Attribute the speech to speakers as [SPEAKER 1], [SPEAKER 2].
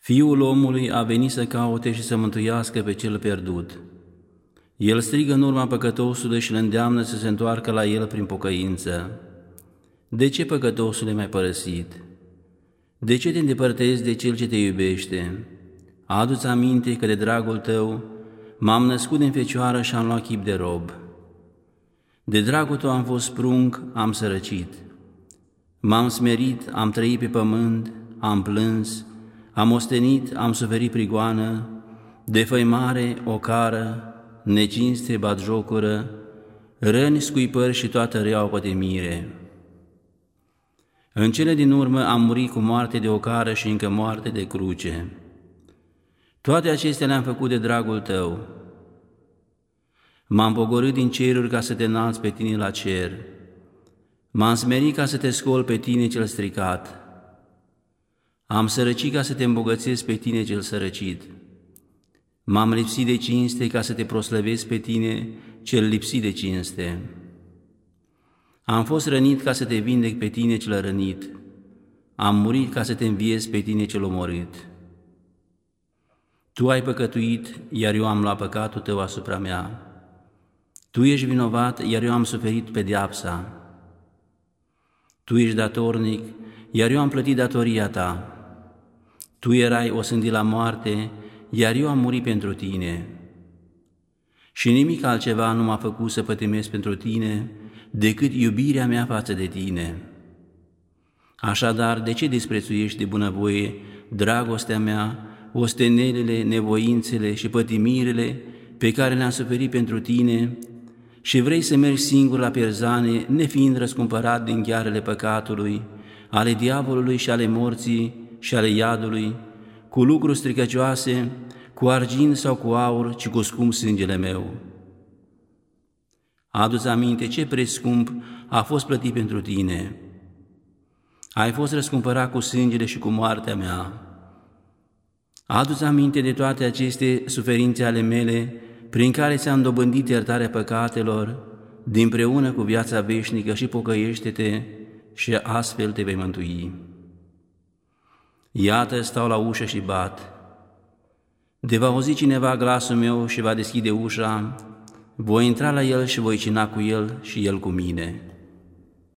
[SPEAKER 1] Fiul omului a venit să caute și să mântuiască pe cel pierdut. El strigă în urma păcătosului și îl îndeamnă să se întoarcă la el prin pocăință. De ce păcătosul mai părăsit? De ce te îndepărtezi de cel ce te iubește? Adu-ți aminte că de dragul tău m-am născut din fecioară și am luat chip de rob. De dragul tău am fost prunc, am sărăcit. M-am smerit, am trăit pe pământ, am plâns, am ostenit, am suferit prigoană, defăimare, ocară, necinste, batjocură, răni, scuipări și toată reaua pătimire. În cele din urmă am murit cu moarte de ocară și încă moarte de cruce. Toate acestea le-am făcut de dragul tău. M-am pogorât din ceruri ca să te înalți pe tine la cer. M-am smerit ca să te scol pe tine cel stricat. Am sărăcit ca să te îmbogățesc pe tine cel sărăcit. M-am lipsit de cinste ca să te proslăvesc pe tine cel lipsit de cinste. Am fost rănit ca să te vindec pe tine cel rănit. Am murit ca să te înviez pe tine cel omorât. Tu ai păcătuit, iar eu am luat păcatul tău asupra mea. Tu ești vinovat, iar eu am suferit pedeapsa. Tu ești datornic, iar eu am plătit datoria ta. Tu erai osândit la moarte, iar eu am murit pentru tine. Și nimic altceva nu m-a făcut să pătimesc pentru tine decât iubirea mea față de tine. Așadar, de ce disprețuiești de bunăvoie dragostea mea, ostenelele, nevoințele și pătimirele pe care le-am suferit pentru tine și vrei să mergi singur la pierzane, nefiind răscumpărat din ghearele păcatului, ale diavolului și ale morții și ale iadului, cu lucruri stricăcioase, cu argint sau cu aur, ci cu scump sângele meu. Adu-ți aminte ce preț scump a fost plătit pentru tine. Ai fost răscumpărat cu sângele și cu moartea mea. Adu-ți aminte de toate aceste suferințe ale mele, prin care ți-am dobândit iertarea păcatelor, dinpreună cu viața veșnică și pocăiește-te și astfel te vei mântui. Iată, stau la ușă și bat. De va auzi cineva glasul meu și va deschide ușa, voi intra la el și voi cina cu el și el cu mine.